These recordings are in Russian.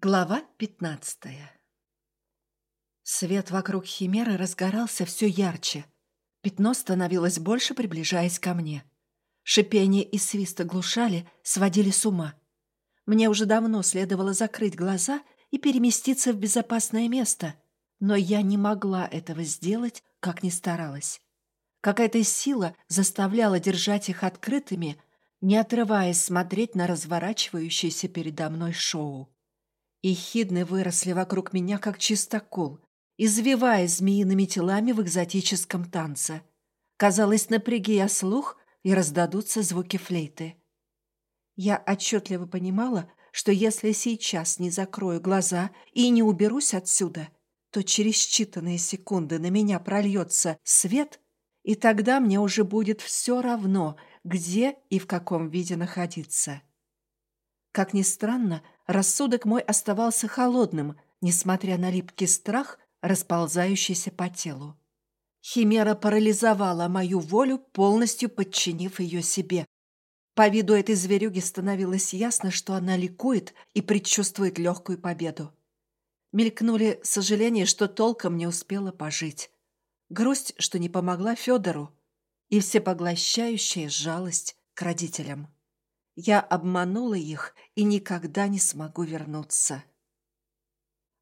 Глава пятнадцатая Свет вокруг Химеры разгорался все ярче. Пятно становилось больше, приближаясь ко мне. Шипение и свист оглушали, сводили с ума. Мне уже давно следовало закрыть глаза и переместиться в безопасное место, но я не могла этого сделать, как ни старалась. Какая-то сила заставляла держать их открытыми, не отрываясь смотреть на разворачивающееся передо мной шоу. И хидны выросли вокруг меня, как чистокол, извиваясь змеиными телами в экзотическом танце. Казалось, напряги я слух, и раздадутся звуки флейты. Я отчетливо понимала, что если сейчас не закрою глаза и не уберусь отсюда, то через считанные секунды на меня прольется свет, и тогда мне уже будет все равно, где и в каком виде находиться. Как ни странно, рассудок мой оставался холодным, несмотря на липкий страх, расползающийся по телу. Химера парализовала мою волю, полностью подчинив ее себе. По виду этой зверюги становилось ясно, что она ликует и предчувствует легкую победу. Мелькнули сожаления, что толком не успела пожить. Грусть, что не помогла Федору. И всепоглощающая жалость к родителям. Я обманула их и никогда не смогу вернуться.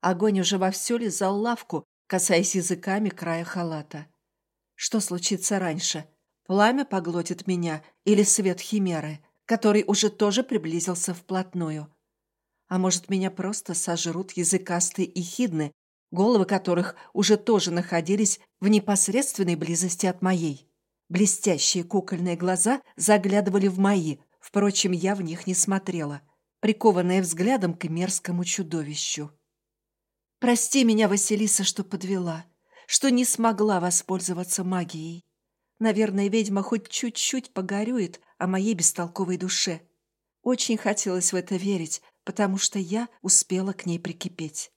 Огонь уже вовсю лизал лавку, касаясь языками края халата. Что случится раньше? Пламя поглотит меня или свет химеры, который уже тоже приблизился вплотную? А может, меня просто сожрут языкастые и хидны, головы которых уже тоже находились в непосредственной близости от моей? Блестящие кукольные глаза заглядывали в мои, Впрочем, я в них не смотрела, прикованная взглядом к мерзкому чудовищу. «Прости меня, Василиса, что подвела, что не смогла воспользоваться магией. Наверное, ведьма хоть чуть-чуть погорюет о моей бестолковой душе. Очень хотелось в это верить, потому что я успела к ней прикипеть».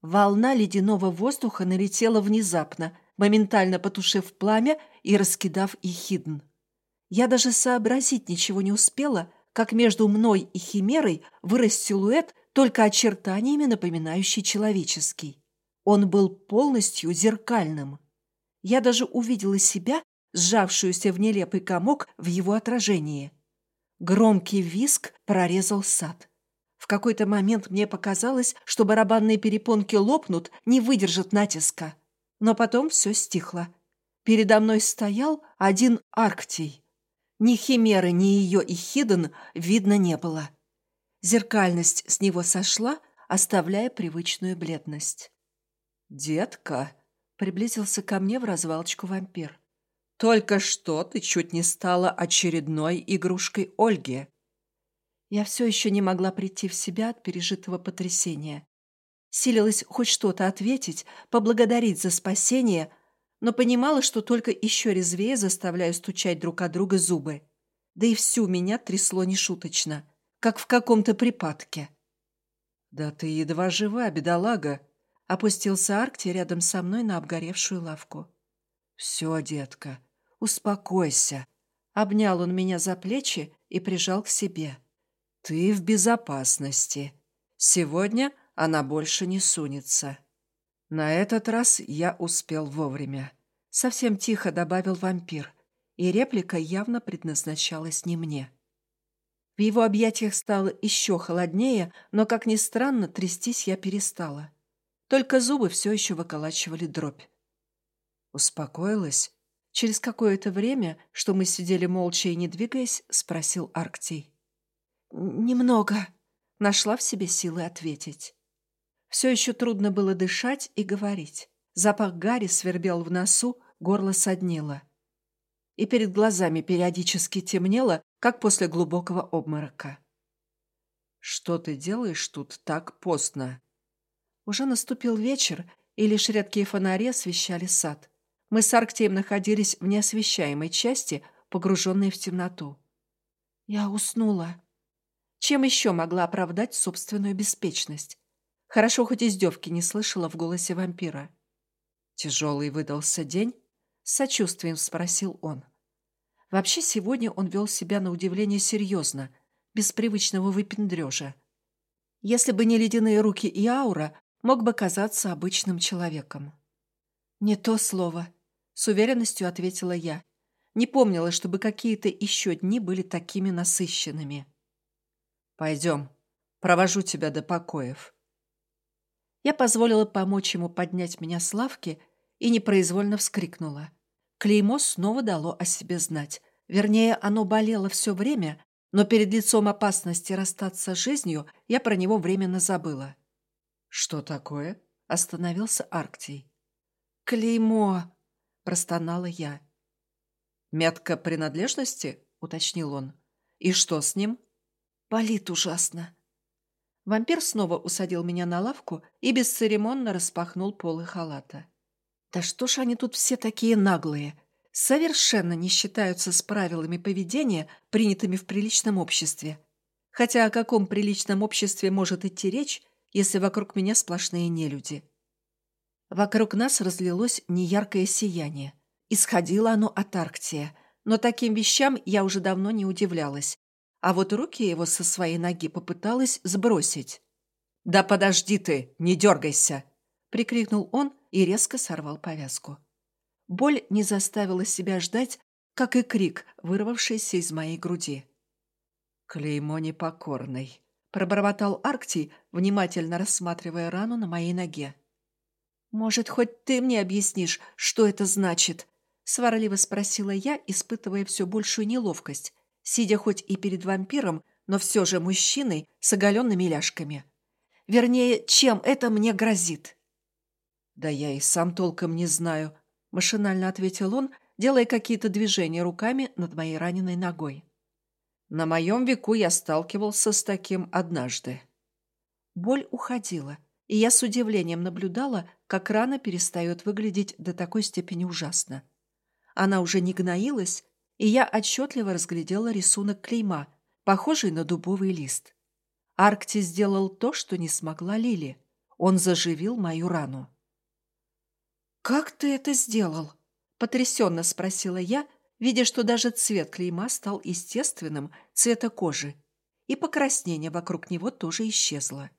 Волна ледяного воздуха налетела внезапно, моментально потушив пламя и раскидав ихидн. Я даже сообразить ничего не успела, как между мной и химерой вырос силуэт, только очертаниями напоминающий человеческий. Он был полностью зеркальным. Я даже увидела себя, сжавшуюся в нелепый комок в его отражении. Громкий виск прорезал сад. В какой-то момент мне показалось, что барабанные перепонки лопнут, не выдержат натиска. Но потом все стихло. Передо мной стоял один Арктий. Ни Химеры, ни ее и Хиден видно не было. Зеркальность с него сошла, оставляя привычную бледность. «Детка!» — приблизился ко мне в развалочку вампир. «Только что ты чуть не стала очередной игрушкой Ольги». Я все еще не могла прийти в себя от пережитого потрясения. Силилась хоть что-то ответить, поблагодарить за спасение — но понимала, что только еще резвее заставляю стучать друг от друга зубы. Да и всю меня трясло нешуточно, как в каком-то припадке. «Да ты едва жива, бедолага!» — опустился Аркти рядом со мной на обгоревшую лавку. «Все, детка, успокойся!» Обнял он меня за плечи и прижал к себе. «Ты в безопасности. Сегодня она больше не сунется». На этот раз я успел вовремя. Совсем тихо добавил вампир, и реплика явно предназначалась не мне. В его объятиях стало еще холоднее, но, как ни странно, трястись я перестала. Только зубы все еще выколачивали дробь. Успокоилась? Через какое-то время, что мы сидели молча и не двигаясь, спросил Арктий. «Немного», — нашла в себе силы ответить. Все еще трудно было дышать и говорить. Запах гари свербел в носу, горло соднило. И перед глазами периодически темнело, как после глубокого обморока. «Что ты делаешь тут так поздно?» Уже наступил вечер, и лишь редкие фонари освещали сад. Мы с Арктием находились в неосвещаемой части, погруженной в темноту. Я уснула. Чем еще могла оправдать собственную беспечность? Хорошо, хоть издевки не слышала в голосе вампира. Тяжелый выдался день? С сочувствием спросил он. Вообще, сегодня он вел себя на удивление серьезно, без привычного выпендрежа. Если бы не ледяные руки и аура, мог бы казаться обычным человеком. «Не то слово», — с уверенностью ответила я. Не помнила, чтобы какие-то еще дни были такими насыщенными. «Пойдем, провожу тебя до покоев». Я позволила помочь ему поднять меня с лавки и непроизвольно вскрикнула. Клеймо снова дало о себе знать. Вернее, оно болело все время, но перед лицом опасности расстаться с жизнью я про него временно забыла. «Что такое?» — остановился Арктий. «Клеймо!» — простонала я. «Метка принадлежности?» — уточнил он. «И что с ним?» «Болит ужасно». Вампир снова усадил меня на лавку и бесцеремонно распахнул полы халата. «Да что ж они тут все такие наглые? Совершенно не считаются с правилами поведения, принятыми в приличном обществе. Хотя о каком приличном обществе может идти речь, если вокруг меня сплошные нелюди. Вокруг нас разлилось неяркое сияние. Исходило оно от Арктия, но таким вещам я уже давно не удивлялась. А вот руки его со своей ноги попыталась сбросить. «Да подожди ты, не дергайся!» — прикрикнул он и резко сорвал повязку. Боль не заставила себя ждать, как и крик, вырвавшийся из моей груди. «Клеймо непокорный», пробормотал Арктий, внимательно рассматривая рану на моей ноге. «Может, хоть ты мне объяснишь, что это значит?» — сварливо спросила я, испытывая все большую неловкость, сидя хоть и перед вампиром, но все же мужчиной с оголенными ляжками. Вернее, чем это мне грозит? «Да я и сам толком не знаю», — машинально ответил он, делая какие-то движения руками над моей раненой ногой. На моем веку я сталкивался с таким однажды. Боль уходила, и я с удивлением наблюдала, как рана перестает выглядеть до такой степени ужасно. Она уже не гноилась, и я отчетливо разглядела рисунок клейма, похожий на дубовый лист. Аркти сделал то, что не смогла Лили. Он заживил мою рану. «Как ты это сделал?» — потрясенно спросила я, видя, что даже цвет клейма стал естественным цвета кожи, и покраснение вокруг него тоже исчезло.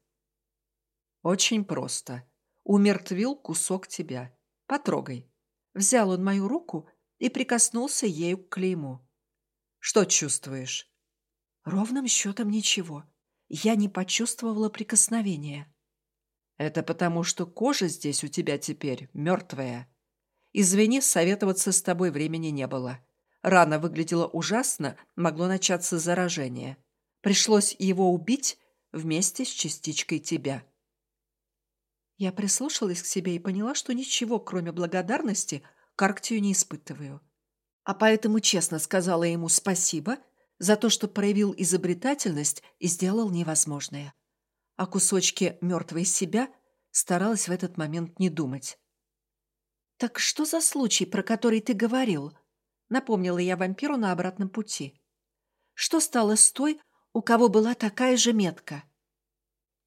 «Очень просто. Умертвил кусок тебя. Потрогай». Взял он мою руку и прикоснулся ею к клейму. «Что чувствуешь?» Ровным счетом ничего. Я не почувствовала прикосновения. «Это потому, что кожа здесь у тебя теперь мертвая. Извини, советоваться с тобой времени не было. Рана выглядела ужасно, могло начаться заражение. Пришлось его убить вместе с частичкой тебя. Я прислушалась к себе и поняла, что ничего, кроме благодарности, к Арктию не испытываю. А поэтому честно сказала ему спасибо за то, что проявил изобретательность и сделал невозможное. О кусочке мертвой себя старалась в этот момент не думать. «Так что за случай, про который ты говорил?» напомнила я вампиру на обратном пути. Что стало с той, у кого была такая же метка?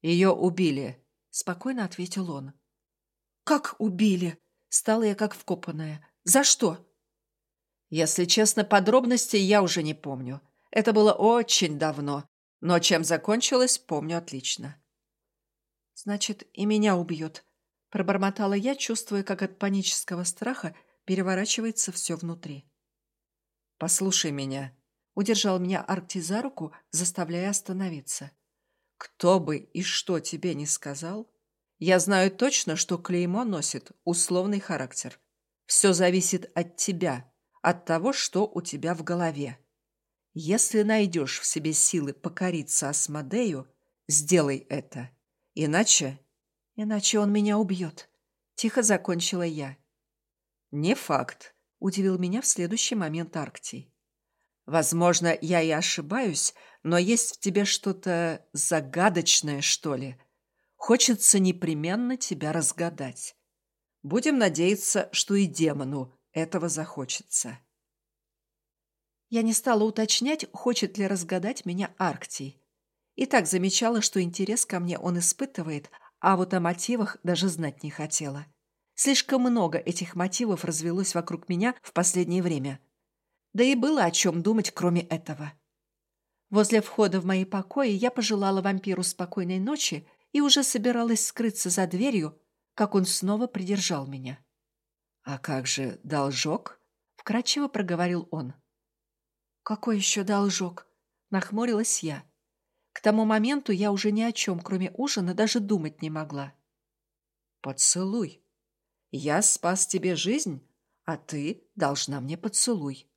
Ее убили, спокойно ответил он. Как убили? Стала я как вкопанная. За что? Если честно, подробностей я уже не помню. Это было очень давно, но чем закончилось, помню отлично. Значит, и меня убьет, пробормотала я, чувствуя, как от панического страха переворачивается все внутри. «Послушай меня», — удержал меня Аркти за руку, заставляя остановиться. «Кто бы и что тебе не сказал, я знаю точно, что клеймо носит условный характер. Все зависит от тебя, от того, что у тебя в голове. Если найдешь в себе силы покориться Асмодею, сделай это. Иначе... Иначе он меня убьет. Тихо закончила я. Не факт, — удивил меня в следующий момент Арктий. «Возможно, я и ошибаюсь, но есть в тебе что-то загадочное, что ли. Хочется непременно тебя разгадать. Будем надеяться, что и демону этого захочется». Я не стала уточнять, хочет ли разгадать меня Арктий. И так замечала, что интерес ко мне он испытывает, а вот о мотивах даже знать не хотела. — Слишком много этих мотивов развелось вокруг меня в последнее время. Да и было о чем думать, кроме этого. Возле входа в мои покои я пожелала вампиру спокойной ночи и уже собиралась скрыться за дверью, как он снова придержал меня. «А как же должок?» — вкратчиво проговорил он. «Какой еще должок?» — нахмурилась я. К тому моменту я уже ни о чем, кроме ужина, даже думать не могла. «Поцелуй. Я спас тебе жизнь, а ты должна мне поцелуй».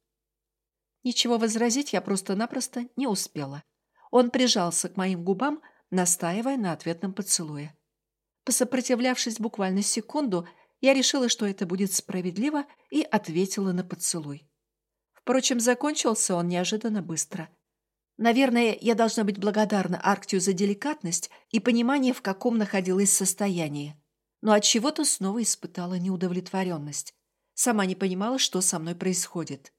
Ничего возразить я просто-напросто не успела. Он прижался к моим губам, настаивая на ответном поцелуе. Посопротивлявшись буквально секунду, я решила, что это будет справедливо, и ответила на поцелуй. Впрочем, закончился он неожиданно быстро. Наверное, я должна быть благодарна Арктию за деликатность и понимание, в каком находилась состоянии. Но от чего то снова испытала неудовлетворенность. Сама не понимала, что со мной происходит.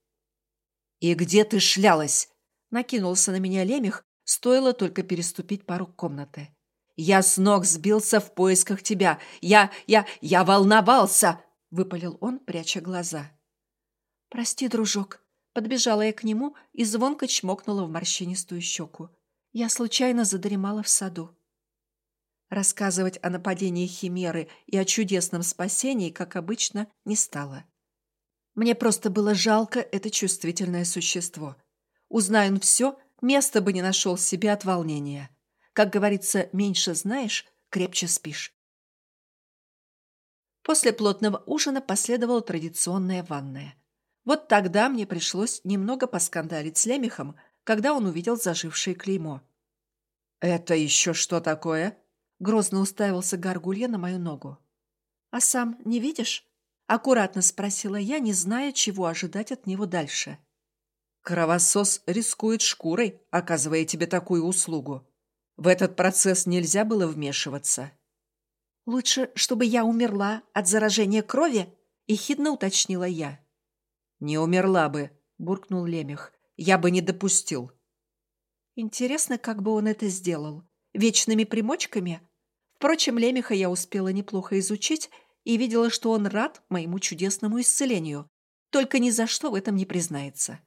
«И где ты шлялась?» Накинулся на меня лемех, стоило только переступить порог комнаты. «Я с ног сбился в поисках тебя! Я, я, я волновался!» — выпалил он, пряча глаза. «Прости, дружок». Подбежала я к нему и звонко чмокнула в морщинистую щеку. Я случайно задремала в саду. Рассказывать о нападении Химеры и о чудесном спасении, как обычно, не стало. Мне просто было жалко это чувствительное существо. Узнай он все, места бы не нашел себе от волнения. Как говорится, меньше знаешь, крепче спишь. После плотного ужина последовала традиционная ванная. Вот тогда мне пришлось немного поскандалить с Лемехом, когда он увидел зажившее клеймо. «Это еще что такое?» Грозно уставился Гаргулья на мою ногу. «А сам не видишь?» Аккуратно спросила я, не зная, чего ожидать от него дальше. Кровосос рискует шкурой, оказывая тебе такую услугу. В этот процесс нельзя было вмешиваться. «Лучше, чтобы я умерла от заражения крови?» – ехидно уточнила я. «Не умерла бы», – буркнул Лемех. «Я бы не допустил». Интересно, как бы он это сделал. Вечными примочками? Впрочем, Лемеха я успела неплохо изучить и видела, что он рад моему чудесному исцелению, только ни за что в этом не признается.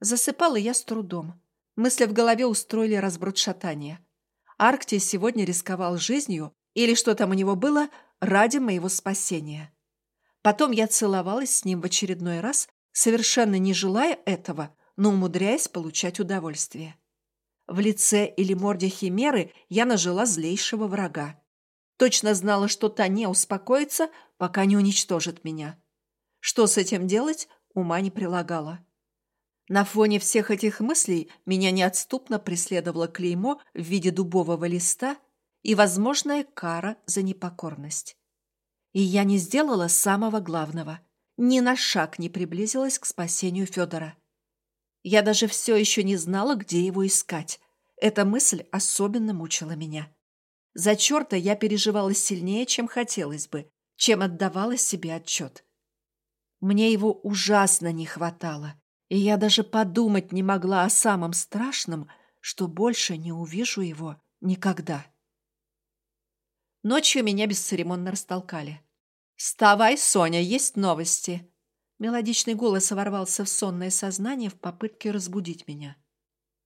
Засыпала я с трудом. Мысли в голове устроили разброд шатания. Арктий сегодня рисковал жизнью, или что там у него было, ради моего спасения. Потом я целовалась с ним в очередной раз, совершенно не желая этого, но умудряясь получать удовольствие. В лице или морде химеры я нажила злейшего врага. Точно знала, что та не успокоится, пока не уничтожит меня. Что с этим делать, ума не прилагала. На фоне всех этих мыслей меня неотступно преследовало клеймо в виде дубового листа и возможная кара за непокорность. И я не сделала самого главного. Ни на шаг не приблизилась к спасению Федора. Я даже все еще не знала, где его искать. Эта мысль особенно мучила меня. За черта я переживала сильнее, чем хотелось бы, чем отдавала себе отчет. Мне его ужасно не хватало, и я даже подумать не могла о самом страшном, что больше не увижу его никогда. Ночью меня бесцеремонно растолкали. «Вставай, Соня, есть новости!» Мелодичный голос ворвался в сонное сознание в попытке разбудить меня.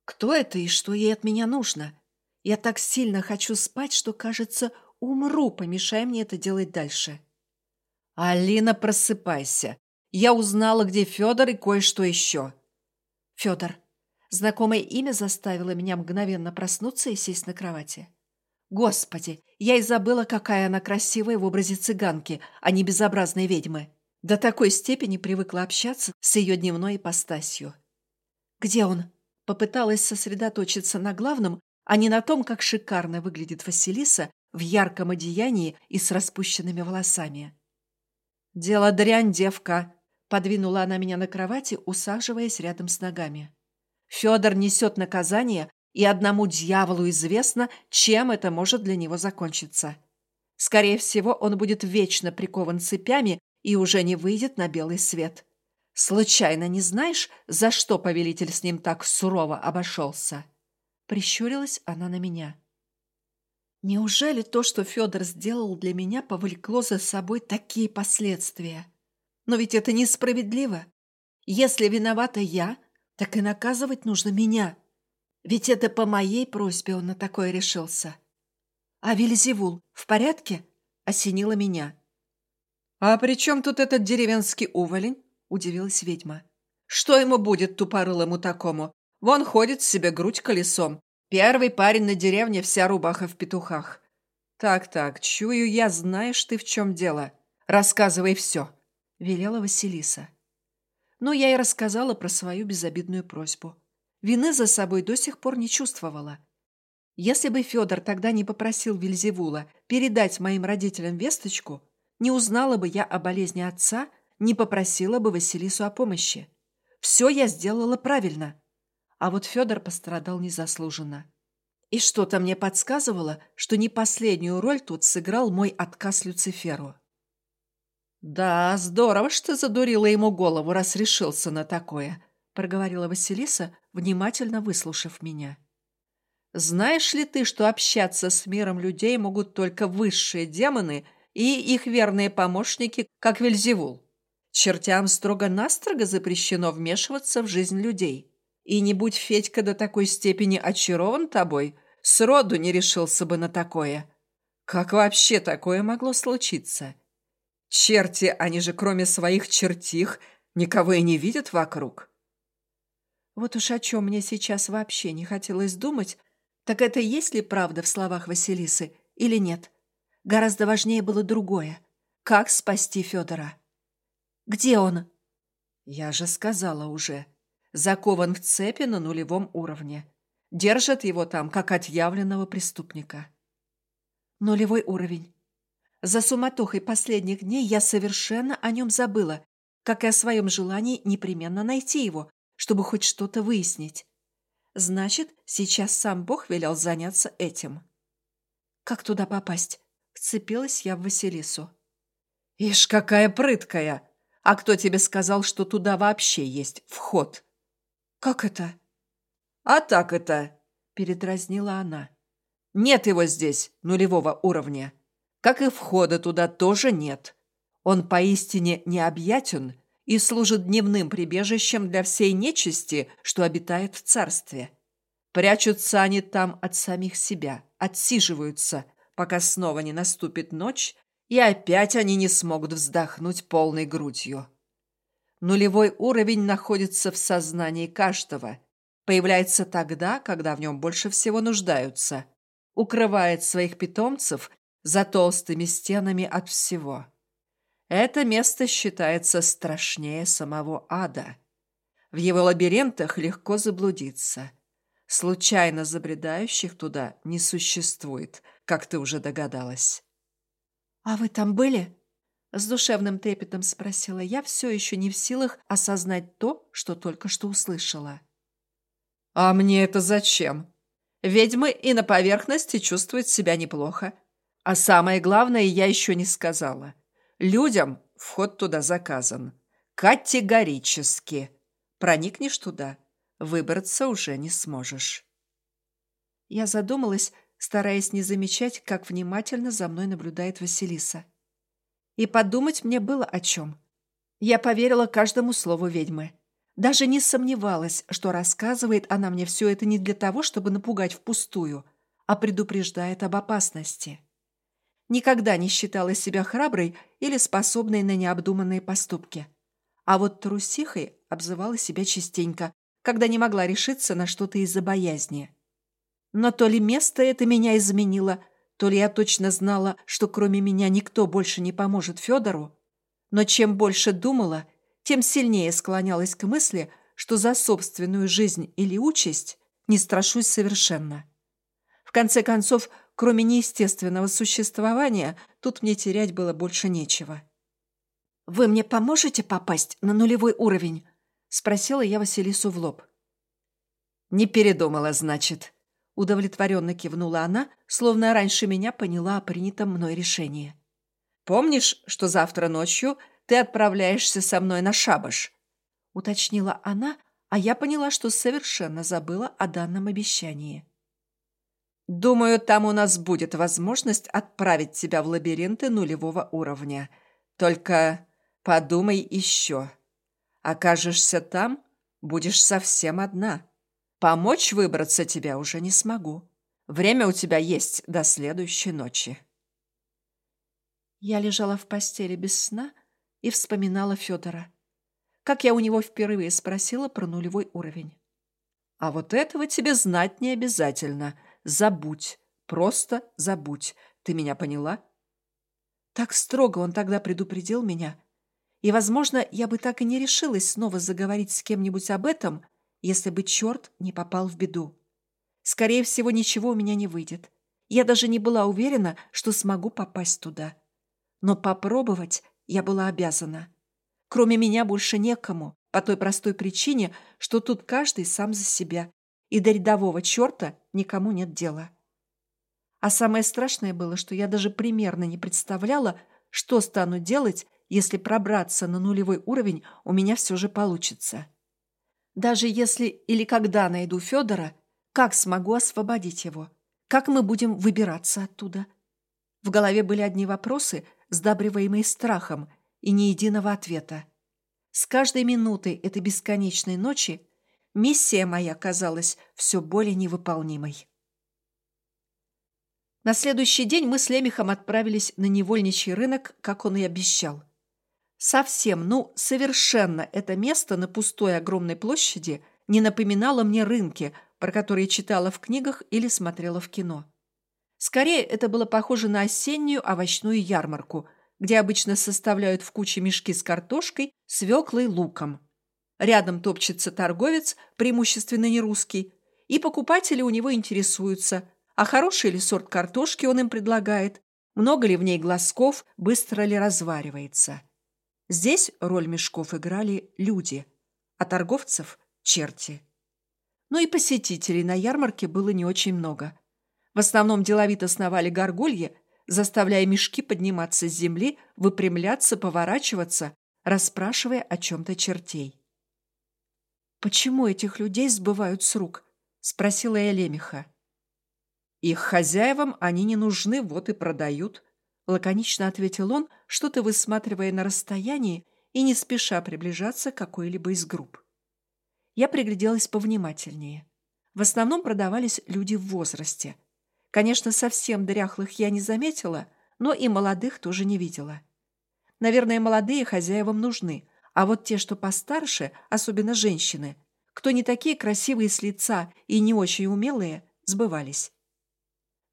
«Кто это и что ей от меня нужно?» Я так сильно хочу спать, что, кажется, умру, помешай мне это делать дальше. Алина, просыпайся. Я узнала, где Федор и кое-что еще. Федор. Знакомое имя заставило меня мгновенно проснуться и сесть на кровати. Господи, я и забыла, какая она красивая в образе цыганки, а не безобразной ведьмы. До такой степени привыкла общаться с ее дневной ипостасью. «Где он?» Попыталась сосредоточиться на главном, а не на том, как шикарно выглядит Василиса в ярком одеянии и с распущенными волосами. «Дело дрянь, девка!» — подвинула она меня на кровати, усаживаясь рядом с ногами. «Федор несет наказание, и одному дьяволу известно, чем это может для него закончиться. Скорее всего, он будет вечно прикован цепями и уже не выйдет на белый свет. Случайно не знаешь, за что повелитель с ним так сурово обошелся?» Прищурилась она на меня. Неужели то, что Федор сделал для меня, повлекло за собой такие последствия? Но ведь это несправедливо. Если виновата я, Так и наказывать нужно меня. Ведь это по моей просьбе он на такое решился. А Вильзевул в порядке? Осенило меня. «А при чем тут этот деревенский уволень?» – удивилась ведьма. «Что ему будет, тупорылому такому? Вон ходит себе грудь колесом. Первый парень на деревне, вся рубаха в петухах. Так-так, чую я, знаешь ты, в чем дело. Рассказывай все», – велела Василиса. Но я и рассказала про свою безобидную просьбу. Вины за собой до сих пор не чувствовала. Если бы Федор тогда не попросил Вильзевула передать моим родителям весточку, не узнала бы я о болезни отца, не попросила бы Василису о помощи. Все я сделала правильно. А вот Федор пострадал незаслуженно. И что-то мне подсказывало, что не последнюю роль тут сыграл мой отказ Люциферу. «Да, здорово, что задурила ему голову, раз решился на такое», — проговорила Василиса, внимательно выслушав меня. «Знаешь ли ты, что общаться с миром людей могут только высшие демоны и их верные помощники, как Вельзевул? Чертям строго-настрого запрещено вмешиваться в жизнь людей. И не будь Федька до такой степени очарован тобой, сроду не решился бы на такое. Как вообще такое могло случиться?» Черти, они же кроме своих чертих никого и не видят вокруг. Вот уж о чем мне сейчас вообще не хотелось думать, так это есть ли правда в словах Василисы или нет. Гораздо важнее было другое. Как спасти Федора? Где он? Я же сказала уже. Закован в цепи на нулевом уровне. Держат его там, как отъявленного преступника. Нулевой уровень. За суматохой последних дней я совершенно о нем забыла, как и о своем желании непременно найти его, чтобы хоть что-то выяснить. Значит, сейчас сам Бог велел заняться этим. Как туда попасть? Вцепилась я в Василису. Ишь, какая прыткая! А кто тебе сказал, что туда вообще есть вход? Как это? А так это, передразнила она. Нет его здесь, нулевого уровня как и входа туда тоже нет. Он поистине необъятен и служит дневным прибежищем для всей нечисти, что обитает в царстве. Прячутся они там от самих себя, отсиживаются, пока снова не наступит ночь, и опять они не смогут вздохнуть полной грудью. Нулевой уровень находится в сознании каждого, появляется тогда, когда в нем больше всего нуждаются, укрывает своих питомцев за толстыми стенами от всего. Это место считается страшнее самого ада. В его лабиринтах легко заблудиться. Случайно забредающих туда не существует, как ты уже догадалась. «А вы там были?» С душевным трепетом спросила я, все еще не в силах осознать то, что только что услышала. «А мне это зачем? Ведьмы и на поверхности чувствуют себя неплохо. А самое главное я еще не сказала. Людям вход туда заказан. Категорически. Проникнешь туда, выбраться уже не сможешь. Я задумалась, стараясь не замечать, как внимательно за мной наблюдает Василиса. И подумать мне было о чем. Я поверила каждому слову ведьмы. Даже не сомневалась, что рассказывает она мне все это не для того, чтобы напугать впустую, а предупреждает об опасности никогда не считала себя храброй или способной на необдуманные поступки. А вот трусихой обзывала себя частенько, когда не могла решиться на что-то из-за боязни. Но то ли место это меня изменило, то ли я точно знала, что кроме меня никто больше не поможет Федору, но чем больше думала, тем сильнее склонялась к мысли, что за собственную жизнь или участь не страшусь совершенно. В конце концов, Кроме неестественного существования, тут мне терять было больше нечего. «Вы мне поможете попасть на нулевой уровень?» — спросила я Василису в лоб. «Не передумала, значит», — удовлетворенно кивнула она, словно раньше меня поняла о принятом мной решении. «Помнишь, что завтра ночью ты отправляешься со мной на шабаш?» — уточнила она, а я поняла, что совершенно забыла о данном обещании. Думаю, там у нас будет возможность отправить тебя в лабиринты нулевого уровня. Только подумай еще. Окажешься там, будешь совсем одна. Помочь выбраться тебя уже не смогу. Время у тебя есть до следующей ночи. Я лежала в постели без сна и вспоминала Федора. Как я у него впервые спросила про нулевой уровень. А вот этого тебе знать не обязательно. Забудь. Просто забудь. Ты меня поняла? Так строго он тогда предупредил меня. И, возможно, я бы так и не решилась снова заговорить с кем-нибудь об этом, если бы черт не попал в беду. Скорее всего, ничего у меня не выйдет. Я даже не была уверена, что смогу попасть туда но попробовать я была обязана. Кроме меня больше некому, по той простой причине, что тут каждый сам за себя, и до рядового черта никому нет дела. А самое страшное было, что я даже примерно не представляла, что стану делать, если пробраться на нулевой уровень у меня все же получится. Даже если или когда найду Федора, как смогу освободить его? Как мы будем выбираться оттуда? В голове были одни вопросы – сдабриваемый страхом, и ни единого ответа. С каждой минутой этой бесконечной ночи миссия моя казалась все более невыполнимой. На следующий день мы с Лемехом отправились на невольничий рынок, как он и обещал. Совсем, ну, совершенно это место на пустой огромной площади не напоминало мне рынки, про которые читала в книгах или смотрела в кино. Скорее, это было похоже на осеннюю овощную ярмарку, где обычно составляют в куче мешки с картошкой, свеклой, луком. Рядом топчется торговец, преимущественно не русский, и покупатели у него интересуются, а хороший ли сорт картошки он им предлагает, много ли в ней глазков, быстро ли разваривается. Здесь роль мешков играли люди, а торговцев – черти. Но и посетителей на ярмарке было не очень много. В основном деловито сновали горгульи, заставляя мешки подниматься с земли, выпрямляться, поворачиваться, расспрашивая о чем-то чертей. «Почему этих людей сбывают с рук?» — спросила я. «Их хозяевам они не нужны, вот и продают», — лаконично ответил он, что-то высматривая на расстоянии и не спеша приближаться к какой-либо из групп. Я пригляделась повнимательнее. В основном продавались люди в возрасте — Конечно, совсем дряхлых я не заметила, но и молодых тоже не видела. Наверное, молодые хозяевам нужны, а вот те, что постарше, особенно женщины, кто не такие красивые с лица и не очень умелые, сбывались.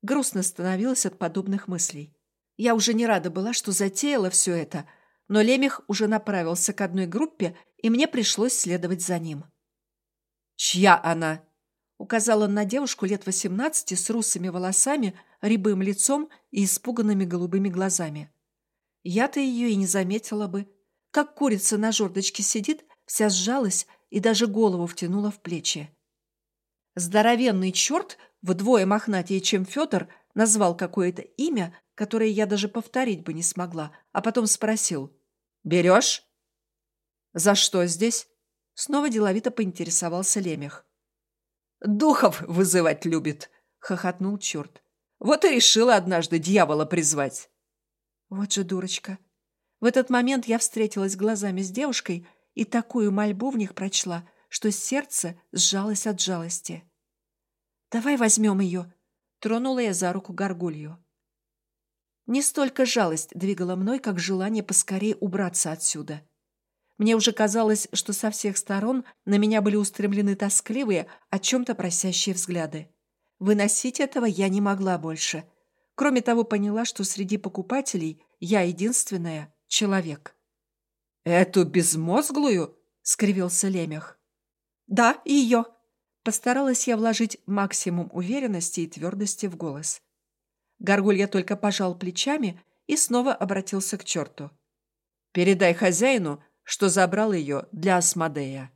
Грустно становилось от подобных мыслей. Я уже не рада была, что затеяла все это, но Лемех уже направился к одной группе, и мне пришлось следовать за ним. «Чья она?» указала на девушку лет восемнадцати с русыми волосами, рябым лицом и испуганными голубыми глазами. Я-то ее и не заметила бы. Как курица на жердочке сидит, вся сжалась и даже голову втянула в плечи. Здоровенный черт, вдвое мохнатее, чем Федор, назвал какое-то имя, которое я даже повторить бы не смогла, а потом спросил. «Берешь?» «За что здесь?» Снова деловито поинтересовался Лемех. Духов вызывать любит, хохотнул черт. Вот и решила однажды дьявола призвать. Вот же дурочка. В этот момент я встретилась глазами с девушкой и такую мольбу в них прочла, что сердце сжалось от жалости. «Давай возьмем ее», — тронула я за руку горгулью. Не столько жалость двигала мной, как желание поскорее убраться отсюда. Мне уже казалось, что со всех сторон на меня были устремлены тоскливые, о чем-то просящие взгляды. Выносить этого я не могла больше. Кроме того, поняла, что среди покупателей я единственная человек. «Эту безмозглую?» — скривился Лемех. «Да, ее!» Постаралась я вложить максимум уверенности и твердости в голос. Горгулья только пожал плечами и снова обратился к черту. «Передай хозяину, что забрал ее для Асмодея.